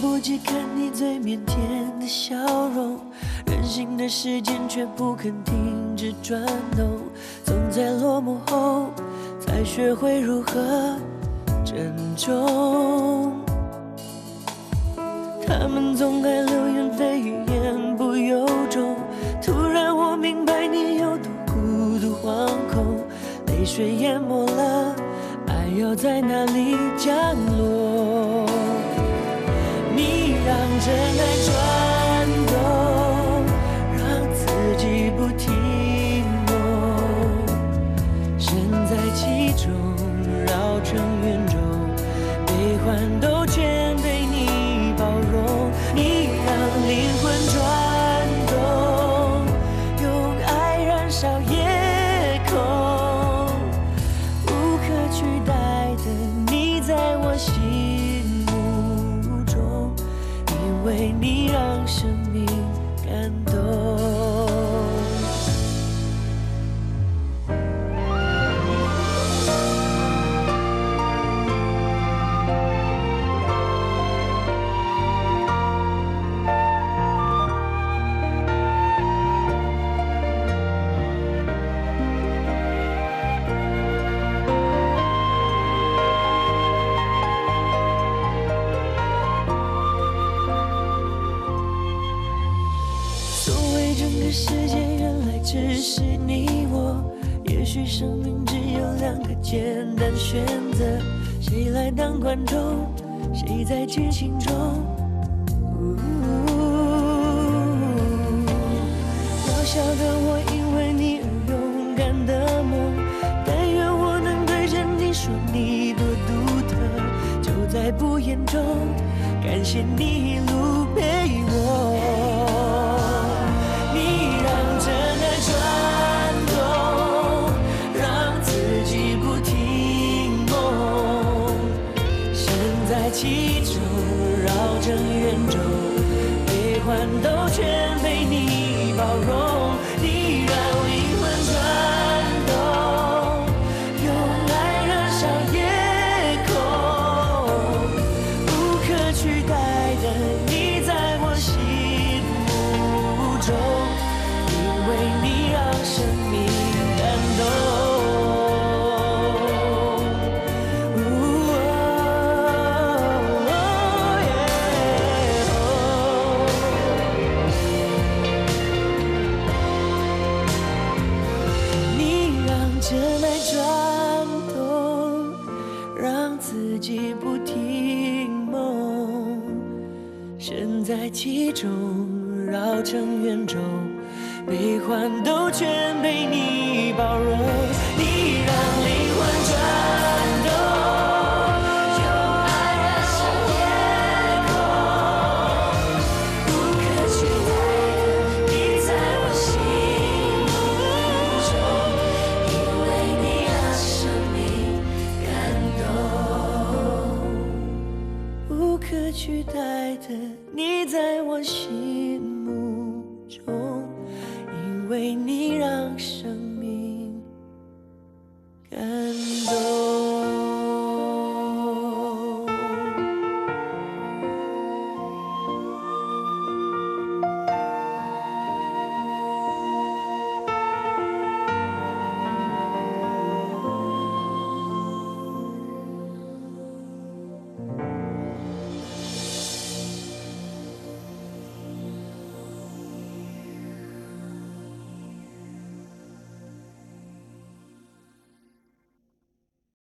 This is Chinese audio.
不及看你最腼腆的笑容，任性的时间却不肯停止转动，总在落幕后才学会如何珍重。他们总爱流言蜚语，言不由衷。突然我明白你有多孤独惶恐，泪水淹没了，爱要在哪里降落？真爱转世界，原来只是你我。也许生命只有两个简单选择，谁来当观众，谁在剧情中。呜渺小的我，因为你而勇敢的梦，但愿我能对着你说你多独特，就在不言中，感谢你一路陪我。全都全被你包容。让真爱转动，让自己不停梦，身在其中，绕成圆周，悲欢都全被你包容。你取代的你在我心目中，因为你让生命。